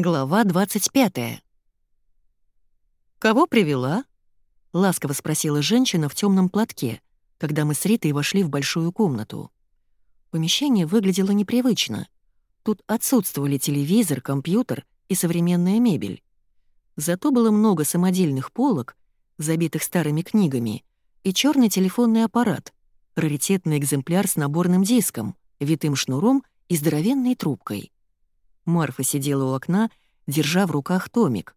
Глава 25. «Кого привела?» — ласково спросила женщина в темном платке, когда мы с Ритой вошли в большую комнату. Помещение выглядело непривычно. Тут отсутствовали телевизор, компьютер и современная мебель. Зато было много самодельных полок, забитых старыми книгами, и черный телефонный аппарат, раритетный экземпляр с наборным диском, витым шнуром и здоровенной трубкой. Марфа сидела у окна, держа в руках томик.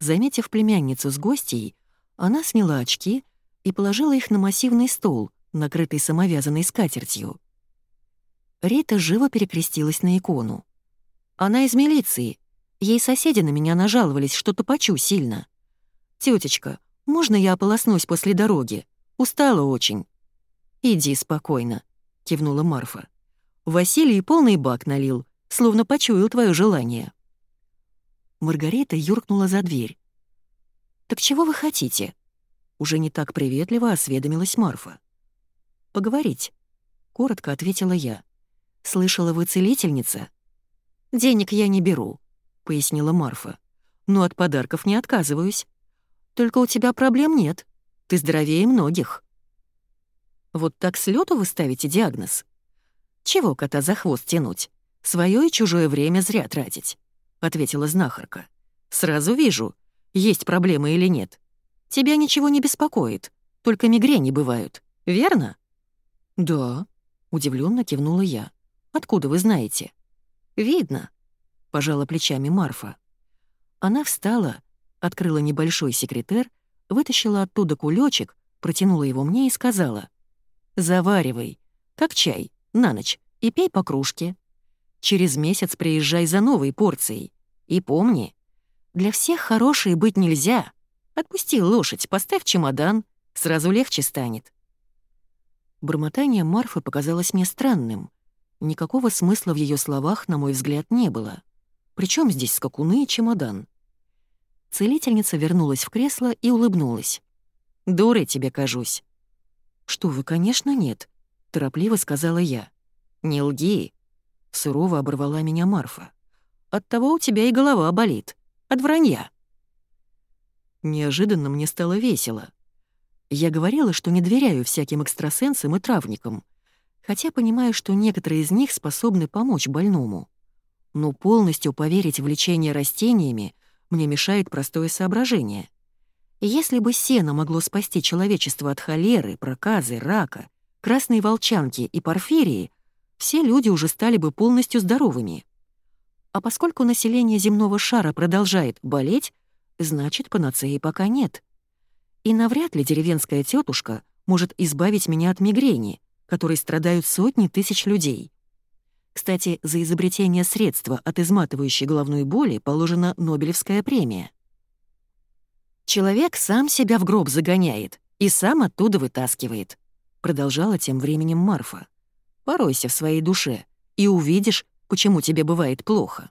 Заметив племянницу с гостьей, она сняла очки и положила их на массивный стол, накрытый самовязанной скатертью. Рита живо перекрестилась на икону. «Она из милиции. Ей соседи на меня нажаловались, что топочу сильно. Тетечка, можно я ополоснусь после дороги? Устала очень». «Иди спокойно», — кивнула Марфа. Василий полный бак налил, словно почуял твое желание». Маргарита юркнула за дверь. «Так чего вы хотите?» Уже не так приветливо осведомилась Марфа. «Поговорить», — коротко ответила я. «Слышала, вы целительница?» «Денег я не беру», — пояснила Марфа. «Но от подарков не отказываюсь. Только у тебя проблем нет. Ты здоровее многих». «Вот так с лету вы ставите диагноз?» «Чего кота за хвост тянуть? Своё и чужое время зря тратить», — ответила знахарка. «Сразу вижу, есть проблемы или нет. Тебя ничего не беспокоит, только мигрени бывают, верно?» «Да», — удивленно кивнула я. «Откуда вы знаете?» «Видно», — пожала плечами Марфа. Она встала, открыла небольшой секретер, вытащила оттуда кулечек, протянула его мне и сказала. «Заваривай, как чай, на ночь, и пей по кружке. Через месяц приезжай за новой порцией. И помни, для всех хорошей быть нельзя. Отпусти лошадь, поставь чемодан, сразу легче станет. Бормотание Марфы показалось мне странным. Никакого смысла в ее словах, на мой взгляд, не было. Причем здесь скакуны и чемодан? Целительница вернулась в кресло и улыбнулась. «Дурой тебе кажусь». «Что вы, конечно, нет», — торопливо сказала я. «Не лги», — сурово оборвала меня Марфа. «Оттого у тебя и голова болит. От вранья». Неожиданно мне стало весело. Я говорила, что не доверяю всяким экстрасенсам и травникам, хотя понимаю, что некоторые из них способны помочь больному. Но полностью поверить в лечение растениями мне мешает простое соображение. Если бы сено могло спасти человечество от холеры, проказы, рака, красной волчанки и порфирии, все люди уже стали бы полностью здоровыми. А поскольку население земного шара продолжает болеть, значит, панацеи пока нет. И навряд ли деревенская тетушка может избавить меня от мигрени, которой страдают сотни тысяч людей. Кстати, за изобретение средства от изматывающей головной боли положена Нобелевская премия. «Человек сам себя в гроб загоняет и сам оттуда вытаскивает», продолжала тем временем Марфа. Поройся в своей душе и увидишь, почему тебе бывает плохо.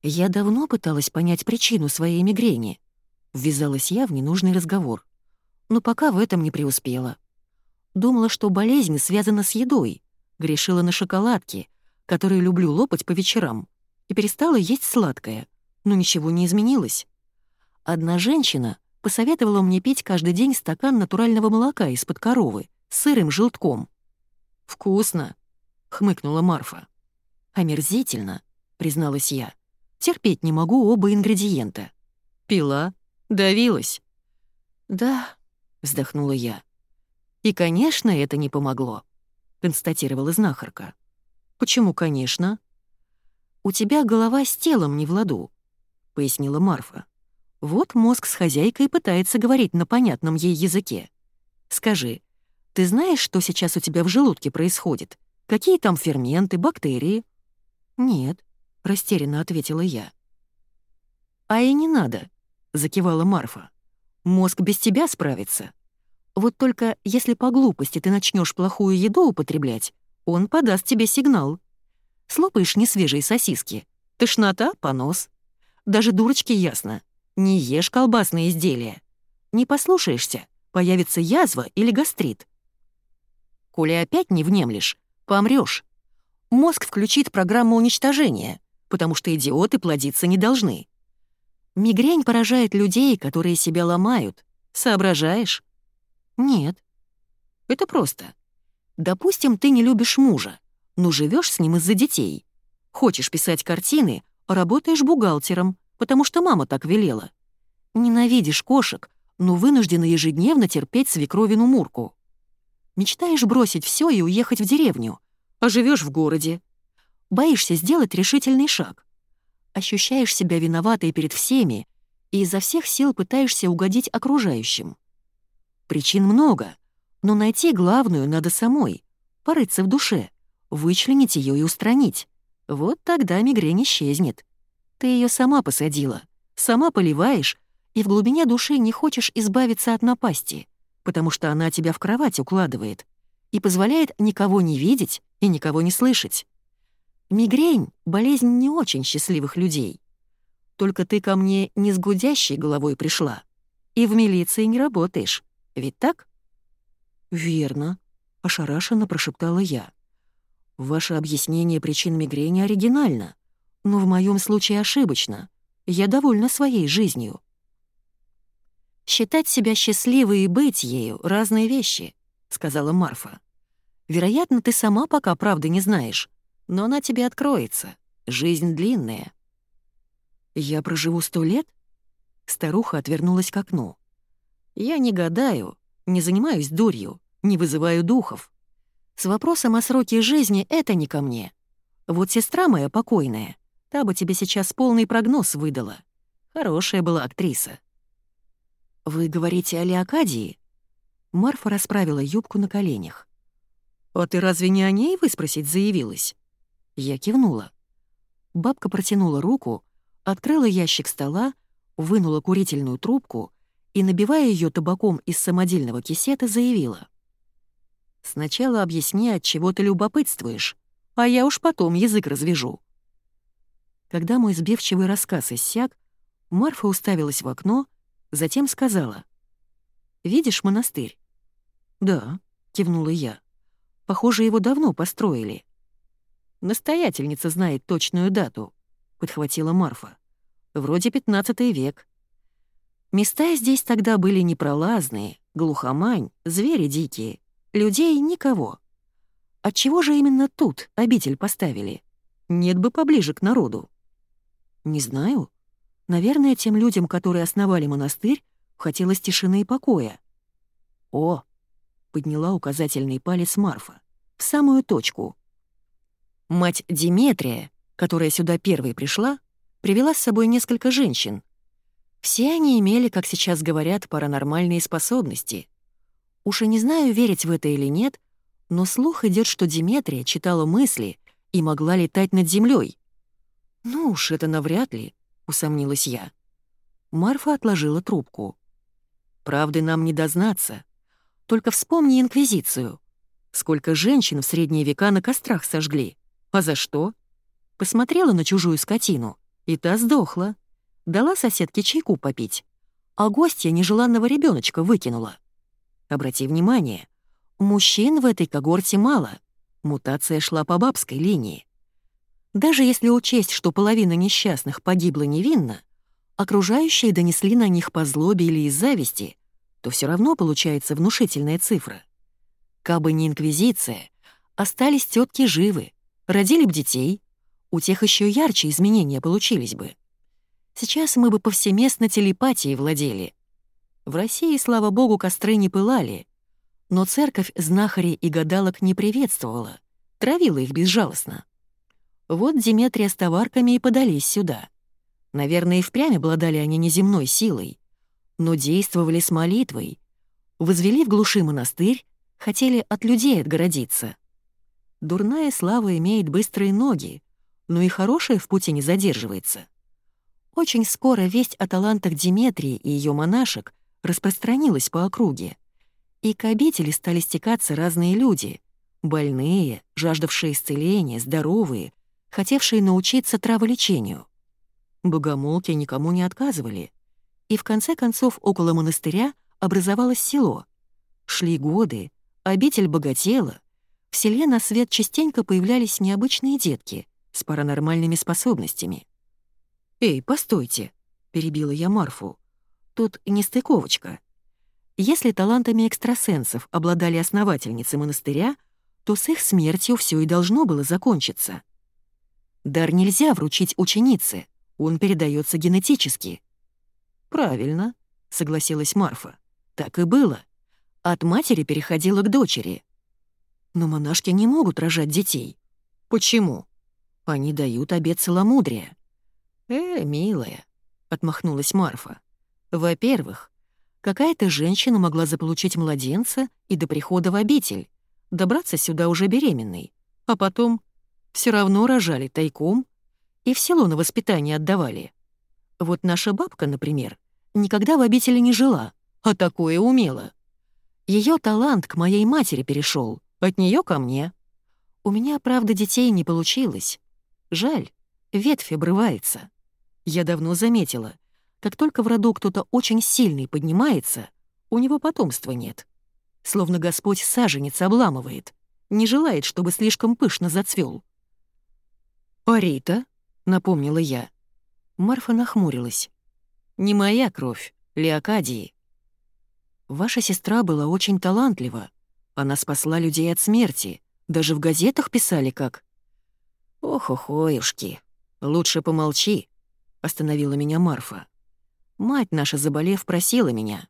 Я давно пыталась понять причину своей мигрени. Ввязалась я в ненужный разговор. Но пока в этом не преуспела. Думала, что болезнь связана с едой, грешила на шоколадки, которые люблю лопать по вечерам, и перестала есть сладкое, но ничего не изменилось. Одна женщина посоветовала мне пить каждый день стакан натурального молока из-под коровы с сырым желтком. «Вкусно», — хмыкнула Марфа. «Омерзительно», — призналась я. «Терпеть не могу оба ингредиента». «Пила? Давилась?» «Да», — вздохнула я. «И, конечно, это не помогло», — констатировала знахарка. «Почему, конечно?» «У тебя голова с телом не в ладу», — пояснила Марфа. «Вот мозг с хозяйкой пытается говорить на понятном ей языке. Скажи, ты знаешь, что сейчас у тебя в желудке происходит? Какие там ферменты, бактерии?» «Нет», — растерянно ответила я. «А и не надо», — закивала Марфа. «Мозг без тебя справится. Вот только если по глупости ты начнешь плохую еду употреблять, он подаст тебе сигнал. Слопаешь несвежие сосиски. Тошнота — понос. Даже дурочке ясно. Не ешь колбасные изделия. Не послушаешься, появится язва или гастрит. Коли опять не внемлешь, помрёшь. Мозг включит программу уничтожения, потому что идиоты плодиться не должны. Мигрень поражает людей, которые себя ломают. Соображаешь? Нет. Это просто. Допустим, ты не любишь мужа, но живешь с ним из-за детей. Хочешь писать картины, работаешь бухгалтером, потому что мама так велела. Ненавидишь кошек, но вынуждена ежедневно терпеть свекровину Мурку. Мечтаешь бросить все и уехать в деревню, а живешь в городе. Боишься сделать решительный шаг. Ощущаешь себя виноватой перед всеми и изо всех сил пытаешься угодить окружающим. Причин много, но найти главную надо самой, порыться в душе, вычленить ее и устранить. Вот тогда мигрень исчезнет. Ты ее сама посадила, сама поливаешь, и в глубине души не хочешь избавиться от напасти, потому что она тебя в кровать укладывает и позволяет никого не видеть и никого не слышать. Мигрень — болезнь не очень счастливых людей. Только ты ко мне не с гудящей головой пришла и в милиции не работаешь, ведь так? «Верно», — ошарашенно прошептала я. Ваше объяснение причин мигрени оригинально, но в моем случае ошибочно. Я довольна своей жизнью. «Считать себя счастливой и быть ею — разные вещи», — сказала Марфа. «Вероятно, ты сама пока правды не знаешь, но она тебе откроется. Жизнь длинная». «Я проживу сто лет?» Старуха отвернулась к окну. «Я не гадаю, не занимаюсь дурью, не вызываю духов. С вопросом о сроке жизни это не ко мне. Вот сестра моя покойная, та бы тебе сейчас полный прогноз выдала. Хорошая была актриса. «Вы говорите о Леокадии?» Марфа расправила юбку на коленях. «А ты разве не о ней выспросить заявилась?» Я кивнула. Бабка протянула руку, открыла ящик стола, вынула курительную трубку и, набивая ее табаком из самодельного кисета, заявила. Сначала объясни, от чего ты любопытствуешь, а я уж потом язык развяжу». Когда мой сбивчивый рассказ иссяк, Марфа уставилась в окно, затем сказала. «Видишь монастырь?» «Да», — кивнула я. «Похоже, его давно построили». «Настоятельница знает точную дату», — подхватила Марфа. «Вроде пятнадцатый век». Места здесь тогда были непролазные, глухомань, звери дикие. Людей никого. Отчего же именно тут обитель поставили? Нет бы поближе к народу. Не знаю. Наверное, тем людям, которые основали монастырь, хотелось тишины и покоя. О, подняла указательный палец Марфа. В самую точку. Мать Диметрия, которая сюда первой пришла, привела с собой несколько женщин. Все они имели, как сейчас говорят, паранормальные способности. Уж и не знаю, верить в это или нет, но слух идет, что Диметрия читала мысли и могла летать над землей. «Ну уж это навряд ли», — усомнилась я. Марфа отложила трубку. «Правды нам не дознаться. Только вспомни Инквизицию. Сколько женщин в средние века на кострах сожгли. А за что? Посмотрела на чужую скотину, и та сдохла. Дала соседке чайку попить, а гостья нежеланного ребеночка выкинула. Обрати внимание, мужчин в этой когорте мало. Мутация шла по бабской линии. Даже если учесть, что половина несчастных погибла невинно, окружающие донесли на них по злобе или из зависти, то все равно получается внушительная цифра. Кабы не инквизиция, остались тетки живы, родили б детей, у тех еще ярче изменения получились бы. Сейчас мы бы повсеместно телепатией владели — в России, слава богу, костры не пылали, но церковь знахарей и гадалок не приветствовала, травила их безжалостно. Вот Диметрия с товарками и подались сюда. Наверное, и впрямь обладали они неземной силой, но действовали с молитвой, возвели в глуши монастырь, хотели от людей отгородиться. Дурная слава имеет быстрые ноги, но и хорошая в пути не задерживается. Очень скоро весть о талантах Диметрии и ее монашек распространилась по округе. И к обители стали стекаться разные люди. Больные, жаждавшие исцеления, здоровые, хотевшие научиться траволечению. Богомолки никому не отказывали. И в конце концов около монастыря образовалось село. Шли годы, обитель богатела, в селе на свет частенько появлялись необычные детки, с паранормальными способностями. «Эй, постойте», — перебила я Марфу. «Тут нестыковочка. Если талантами экстрасенсов обладали основательницы монастыря, то с их смертью все и должно было закончиться. Дар нельзя вручить ученице, он передается генетически. «Правильно», — согласилась Марфа. «Так и было. От матери переходила к дочери. Но монашки не могут рожать детей. Почему? Они дают обет целомудрия». «Э, милая», — отмахнулась Марфа. «Во-первых, какая-то женщина могла заполучить младенца и до прихода в обитель, добраться сюда уже беременной, а потом все равно рожали тайком и в село на воспитание отдавали. Вот наша бабка, например, никогда в обители не жила, а такое умела. Ее талант к моей матери перешел, от нее ко мне. У меня, правда, детей не получилось. Жаль, ветвь обрывается. Я давно заметила, как только в роду кто-то очень сильный поднимается, у него потомства нет. Словно Господь саженец обламывает, не желает, чтобы слишком пышно зацвел. «А Рита?» — напомнила я. Марфа нахмурилась. «Не моя кровь, Леокадии. Ваша сестра была очень талантлива. Она спасла людей от смерти. Даже в газетах писали как...» «Ох-охоюшки, лучше помолчи», — остановила меня Марфа. «Мать наша, заболев, просила меня.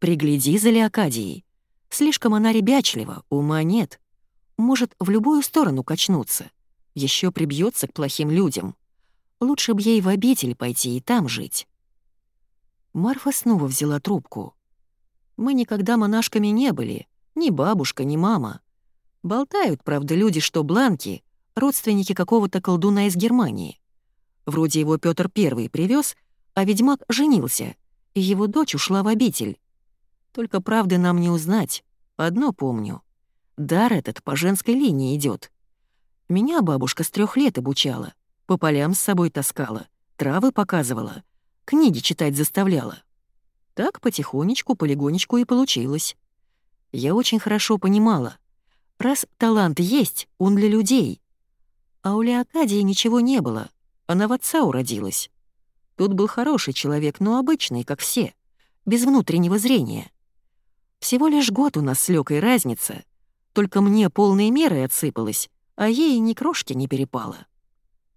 Пригляди за Леокадией. Слишком она ребячлива, ума нет. Может в любую сторону качнуться. Еще прибьется к плохим людям. Лучше б ей в обитель пойти и там жить. Марфа снова взяла трубку. Мы никогда монашками не были, ни бабушка, ни мама. Болтают, правда, люди, что бланки — родственники какого-то колдуна из Германии. Вроде его Петр Первый привез, а ведьмак женился, и его дочь ушла в обитель. Только правды нам не узнать. Одно помню. Дар этот по женской линии идет. Меня бабушка с трех лет обучала. По полям с собой таскала, травы показывала, книги читать заставляла. Так потихонечку, полигонечку и получилось. Я очень хорошо понимала. Раз талант есть, он для людей. А у Леокадии ничего не было. Она в отца уродилась. Тут был хороший человек, но обычный, как все, без внутреннего зрения. Всего лишь год у нас с Лёкой разница. Только мне полной мерой отсыпалось, а ей ни крошки не перепало.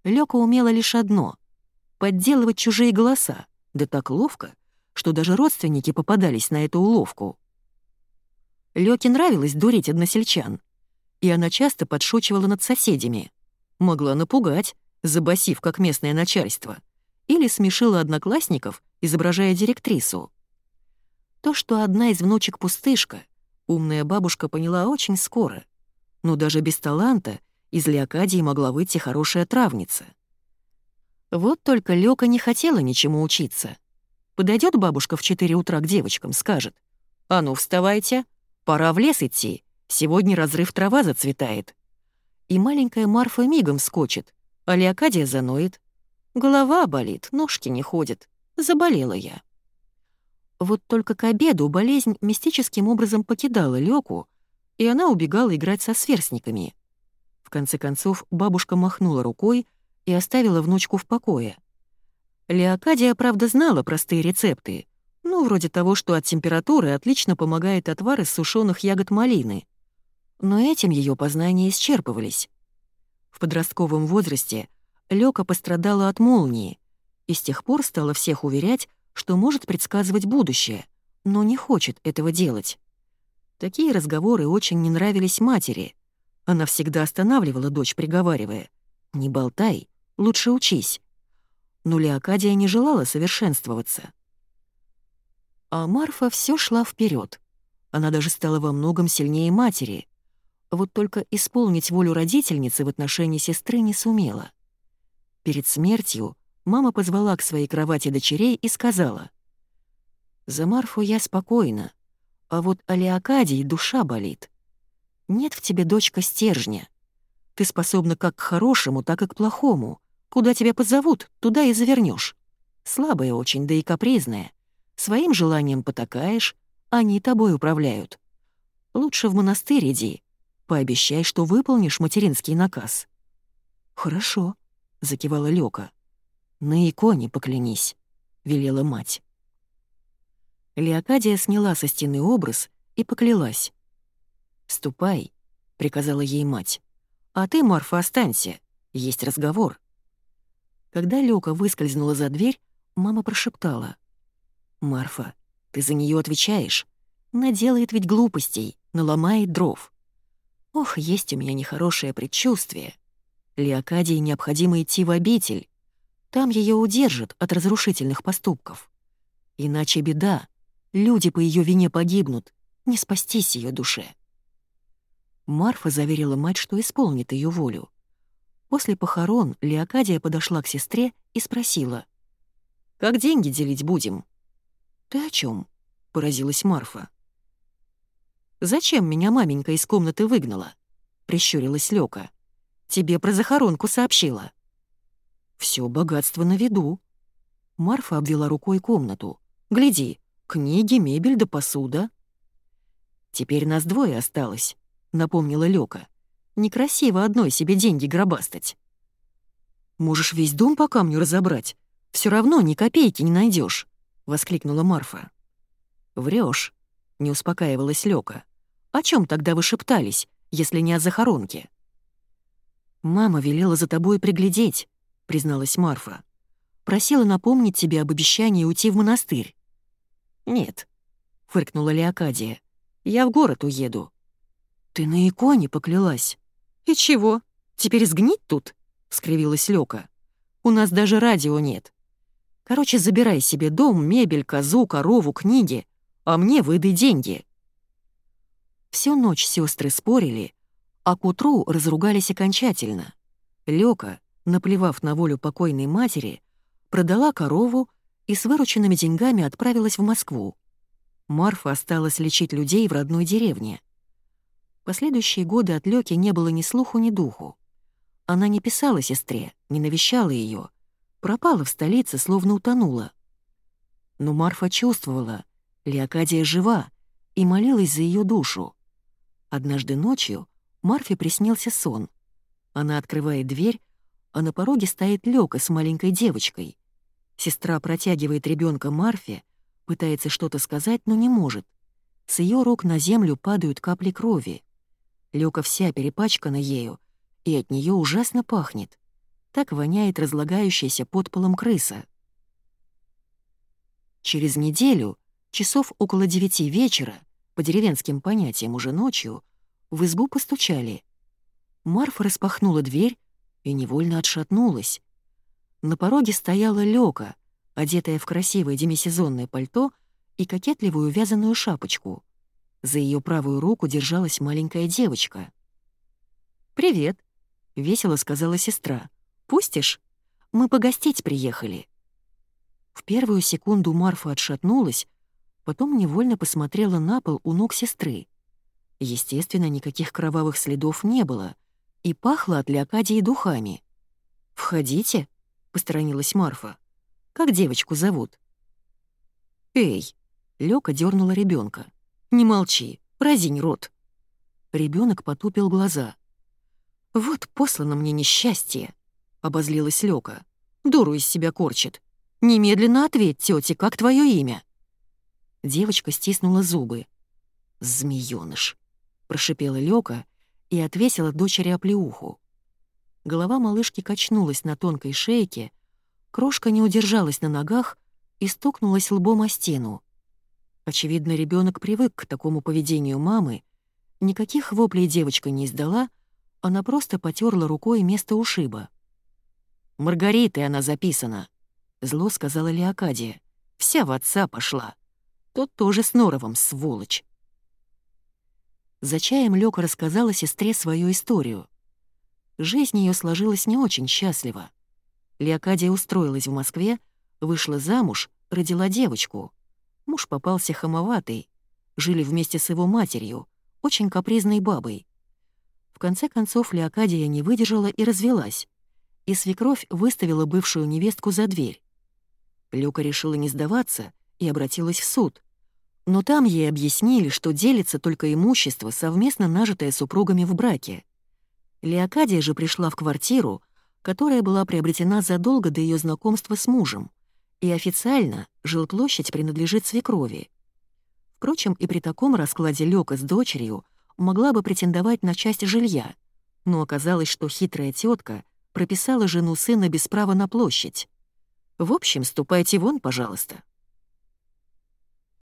Лёка умела лишь одно — подделывать чужие голоса, да так ловко, что даже родственники попадались на эту уловку. Лёке нравилось дурить односельчан, и она часто подшучивала над соседями. Могла напугать, забасив как местное начальство, или смешила одноклассников, изображая директрису. То, что одна из внучек пустышка, умная бабушка поняла очень скоро. Но даже без таланта из Леокадии могла выйти хорошая травница. Вот только Лёка не хотела ничему учиться. Подойдет бабушка в 4 утра к девочкам, скажет, «А ну, вставайте, пора в лес идти, сегодня разрыв трава зацветает». И маленькая Марфа мигом скочит, а Леокадия заноет. Голова болит, ножки не ходят. Заболела я. Вот только к обеду болезнь мистическим образом покидала Лёку, и она убегала играть со сверстниками. В конце концов, бабушка махнула рукой и оставила внучку в покое. Леокадия, правда, знала простые рецепты, ну, вроде того, что от температуры отлично помогает отвар из сушеных ягод малины. Но этим ее познания исчерпывались. В подростковом возрасте Лёка пострадала от молнии и с тех пор стала всех уверять, что может предсказывать будущее, но не хочет этого делать. Такие разговоры очень не нравились матери. Она всегда останавливала дочь, приговаривая, «Не болтай, лучше учись». Но Леокадия не желала совершенствоваться. А Марфа все шла вперед. Она даже стала во многом сильнее матери. Вот только исполнить волю родительницы в отношении сестры не сумела. Перед смертью мама позвала к своей кровати дочерей и сказала. «За Марфу я спокойна, а вот о Леокадии душа болит. Нет в тебе, дочка, стержня. Ты способна как к хорошему, так и к плохому. Куда тебя позовут, туда и завернешь. Слабая очень, да и капризная. Своим желанием потакаешь, они тобой управляют. Лучше в монастырь иди. Пообещай, что выполнишь материнский наказ». «Хорошо», — закивала Лёка. «На иконе поклянись», — велела мать. Леокадия сняла со стены образ и поклялась. «Ступай», — приказала ей мать. «А ты, Марфа, останься. Есть разговор». Когда Лёка выскользнула за дверь, мама прошептала. «Марфа, ты за нее отвечаешь. Наделает ведь глупостей, наломает дров. Ох, есть у меня нехорошее предчувствие. Леокадии необходимо идти в обитель. Там ее удержат от разрушительных поступков. Иначе беда. Люди по ее вине погибнут. Не спастись ее душе. Марфа заверила мать, что исполнит ее волю. После похорон Леокадия подошла к сестре и спросила. «Как деньги делить будем?» «Ты о чем? поразилась Марфа. «Зачем меня маменька из комнаты выгнала?» — прищурилась Лёка. Тебе про захоронку сообщила». Все богатство на виду». Марфа обвела рукой комнату. «Гляди, книги, мебель да посуда». «Теперь нас двое осталось», — напомнила Лёка. «Некрасиво одной себе деньги гробастать». «Можешь весь дом по камню разобрать. Все равно ни копейки не найдешь, воскликнула Марфа. Врешь, не успокаивалась Лёка. «О чем тогда вы шептались, если не о захоронке?» «Мама велела за тобой приглядеть», — призналась Марфа. «Просила напомнить тебе об обещании уйти в монастырь». «Нет», — фыркнула Леокадия. «Я в город уеду». «Ты на иконе поклялась». «И чего? Теперь сгнить тут?» — скривилась Лёка. «У нас даже радио нет. Короче, забирай себе дом, мебель, козу, корову, книги, а мне выдай деньги». Всю ночь сестры спорили, а к утру разругались окончательно. Лёка, наплевав на волю покойной матери, продала корову и с вырученными деньгами отправилась в Москву. Марфа осталась лечить людей в родной деревне. Последующие годы от Лёки не было ни слуху, ни духу. Она не писала сестре, не навещала ее, пропала в столице, словно утонула. Но Марфа чувствовала, Леокадия жива, и молилась за ее душу. Однажды ночью Марфе приснился сон. Она открывает дверь, а на пороге стоит Лёка с маленькой девочкой. Сестра протягивает ребенка Марфе, пытается что-то сказать, но не может. С ее рук на землю падают капли крови. Лёка вся перепачкана ею, и от нее ужасно пахнет. Так воняет разлагающаяся под полом крыса. Через неделю, часов около девяти вечера, по деревенским понятиям уже ночью, в избу постучали. Марфа распахнула дверь и невольно отшатнулась. На пороге стояла Лёка, одетая в красивое демисезонное пальто и кокетливую вязаную шапочку. За ее правую руку держалась маленькая девочка. «Привет», — весело сказала сестра. «Пустишь? Мы погостить приехали». В первую секунду Марфа отшатнулась, потом невольно посмотрела на пол у ног сестры. Естественно, никаких кровавых следов не было, и пахло от Леокадии духами. «Входите», — посторонилась Марфа. «Как девочку зовут?» «Эй!» — Лёка дернула ребенка. «Не молчи, разинь рот». Ребенок потупил глаза. «Вот послано мне несчастье», — обозлилась Лёка. «Дуру из себя корчит. Немедленно ответь, тёте, как твое имя?» Девочка стиснула зубы. «Змеёныш», — прошипела Лёка и отвесила дочери оплеуху. Голова малышки качнулась на тонкой шейке, крошка не удержалась на ногах и стукнулась лбом о стену. Очевидно, ребенок привык к такому поведению мамы, никаких воплей девочка не издала, она просто потерла рукой место ушиба. «Маргаритой она записана», — зло сказала Леокадия. «Вся в отца пошла. Тот тоже с Норовом, сволочь». За чаем Лёка рассказала сестре свою историю. Жизнь ее сложилась не очень счастливо. Леокадия устроилась в Москве, вышла замуж, родила девочку. Муж попался хамоватый. Жили вместе с его матерью, очень капризной бабой. В конце концов Леокадия не выдержала и развелась. И свекровь выставила бывшую невестку за дверь. Лёка решила не сдаваться и обратилась в суд. Но там ей объяснили, что делится только имущество, совместно нажитое супругами в браке. Леокадия же пришла в квартиру, которая была приобретена задолго до ее знакомства с мужем, и официально жилплощадь принадлежит свекрови. Впрочем, и при таком раскладе Лёка с дочерью могла бы претендовать на часть жилья, но оказалось, что хитрая тетка прописала жену сына без права на площадь. В общем, ступайте вон, пожалуйста.